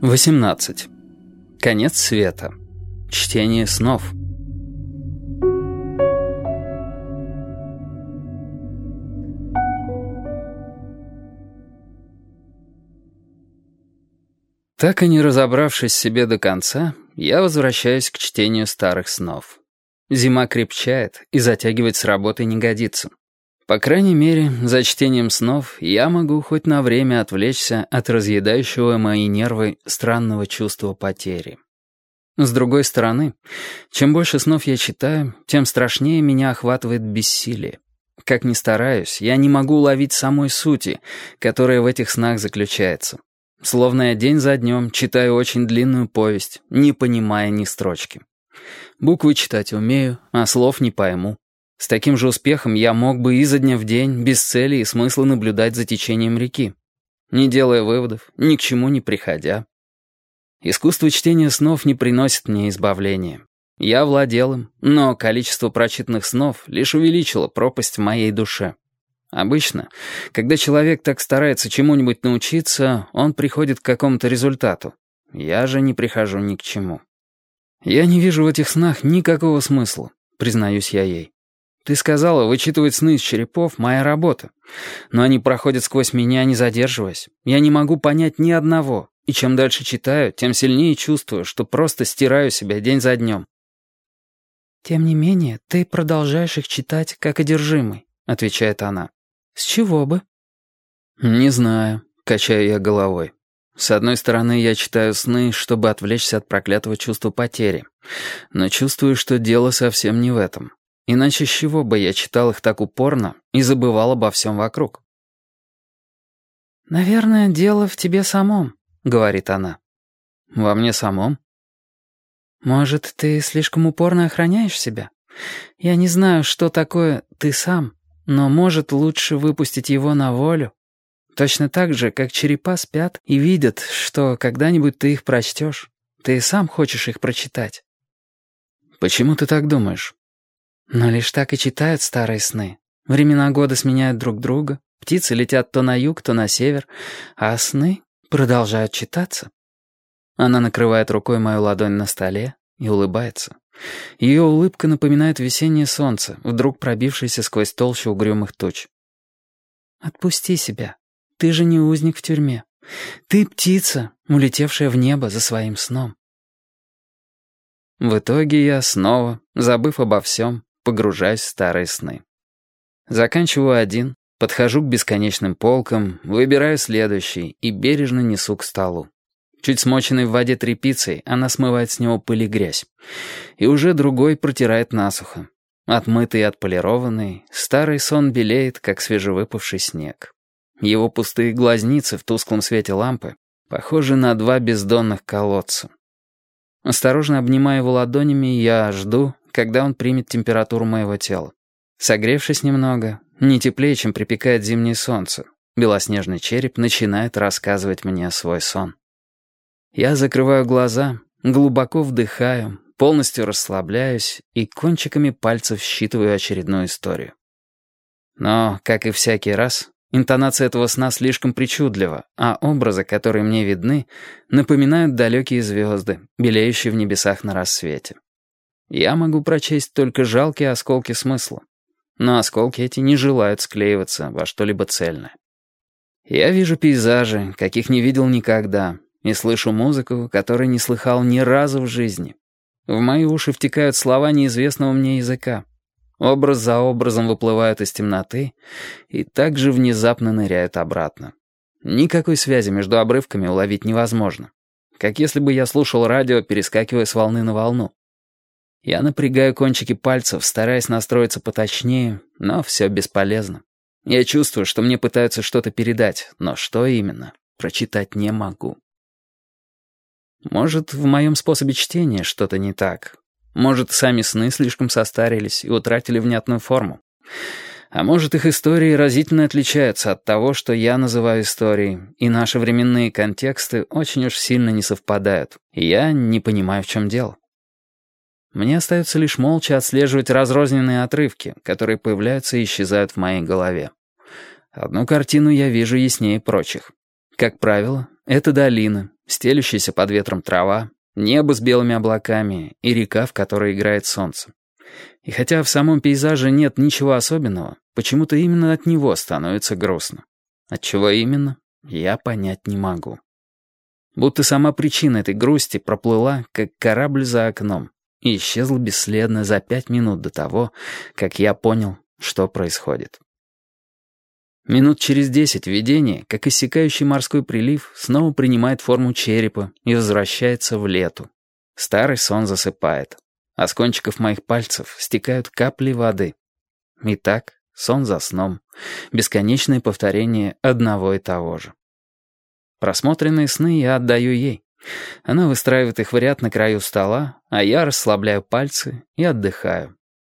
18. Конец света. Чтение снов. Так и не разобравшись себе до конца, я возвращаюсь к чтению старых снов. Зима крепчает, и затягивать с работы не годится. По крайней мере, за чтением снов я могу хоть на время отвлечься от разъедающего мои нервы странного чувства потери. С другой стороны, чем больше снов я читаю, тем страшнее меня охватывает бессилие. Как ни стараюсь, я не могу уловить самой сути, которая в этих снах заключается. Словно я день за днем читаю очень длинную повесть, не понимая ни строчки. Буквы читать умею, а слов не пойму. С таким же успехом я мог бы изо дня в день, без цели и смысла наблюдать за течением реки, не делая выводов, ни к чему не приходя. Искусство чтения снов не приносит мне избавления. Я владел им, но количество прочитанных снов лишь увеличило пропасть в моей душе. Обычно, когда человек так старается чему-нибудь научиться, он приходит к какому-то результату. Я же не прихожу ни к чему. Я не вижу в этих снах никакого смысла, признаюсь я ей. Ты сказала, вычитывать сны из черепов — моя работа. Но они проходят сквозь меня, не задерживаясь. Я не могу понять ни одного. И чем дальше читаю, тем сильнее чувствую, что просто стираю себя день за днем. «Тем не менее, ты продолжаешь их читать как одержимый», — отвечает она. «С чего бы?» «Не знаю», — качаю я головой. С одной стороны, я читаю сны, чтобы отвлечься от проклятого чувства потери. Но чувствую, что дело совсем не в этом. Иначе с чего бы я читал их так упорно и забывал обо всем вокруг? «Наверное, дело в тебе самом», — говорит она. «Во мне самом?» «Может, ты слишком упорно охраняешь себя? Я не знаю, что такое «ты сам», но, может, лучше выпустить его на волю. Точно так же, как черепа спят и видят, что когда-нибудь ты их прочтешь. Ты сам хочешь их прочитать». «Почему ты так думаешь?» Но лишь так и читают старые сны. Времена года сменяют друг друга, птицы летят то на юг, то на север, а сны продолжают читаться. Она накрывает рукой мою ладонь на столе и улыбается. Ее улыбка напоминает весеннее солнце, вдруг пробившееся сквозь толщу угрюмых туч. «Отпусти себя. Ты же не узник в тюрьме. Ты птица, улетевшая в небо за своим сном». В итоге я снова, забыв обо всем, погружаюсь в старые сны. Заканчиваю один, подхожу к бесконечным полкам, выбираю следующий и бережно несу к столу. Чуть смоченной в воде тряпицей, она смывает с него пыль и грязь. И уже другой протирает насухо. Отмытый и отполированный, старый сон белеет, как свежевыпавший снег. Его пустые глазницы в тусклом свете лампы похожи на два бездонных колодца. Осторожно обнимая его ладонями, я жду, когда он примет температуру моего тела. Согревшись немного, не теплее, чем припекает зимнее солнце, белоснежный череп начинает рассказывать мне свой сон. Я закрываю глаза, глубоко вдыхаю, полностью расслабляюсь и кончиками пальцев считываю очередную историю. Но, как и всякий раз, интонация этого сна слишком причудлива, а образы, которые мне видны, напоминают далекие звезды, белеющие в небесах на рассвете. Я могу прочесть только жалкие осколки смысла. Но осколки эти не желают склеиваться во что-либо цельное. Я вижу пейзажи, каких не видел никогда, и слышу музыку, которой не слыхал ни разу в жизни. В мои уши втекают слова неизвестного мне языка. Образ за образом выплывают из темноты и также внезапно ныряют обратно. Никакой связи между обрывками уловить невозможно. Как если бы я слушал радио, перескакивая с волны на волну. Я напрягаю кончики пальцев, стараясь настроиться поточнее, но все бесполезно. Я чувствую, что мне пытаются что-то передать, но что именно, прочитать не могу. Может, в моем способе чтения что-то не так. Может, сами сны слишком состарились и утратили внятную форму. А может, их истории разительно отличаются от того, что я называю историей, и наши временные контексты очень уж сильно не совпадают, я не понимаю, в чем дело. Мне остается лишь молча отслеживать разрозненные отрывки, которые появляются и исчезают в моей голове. Одну картину я вижу яснее прочих. Как правило, Это долина, стелющаяся под ветром трава, небо с белыми облаками и река, в которой играет солнце. И хотя в самом пейзаже нет ничего особенного, почему-то именно от него становится грустно. От чего именно, я понять не могу. Будто сама причина этой грусти проплыла, как корабль за окном, и исчезла бесследно за пять минут до того, как я понял, что происходит. Минут через десять видение, как иссякающий морской прилив, снова принимает форму черепа и возвращается в лету. Старый сон засыпает, а с кончиков моих пальцев стекают капли воды. И так, сон за сном, бесконечное повторение одного и того же. Просмотренные сны я отдаю ей. Она выстраивает их в ряд на краю стола, а я расслабляю пальцы и отдыхаю,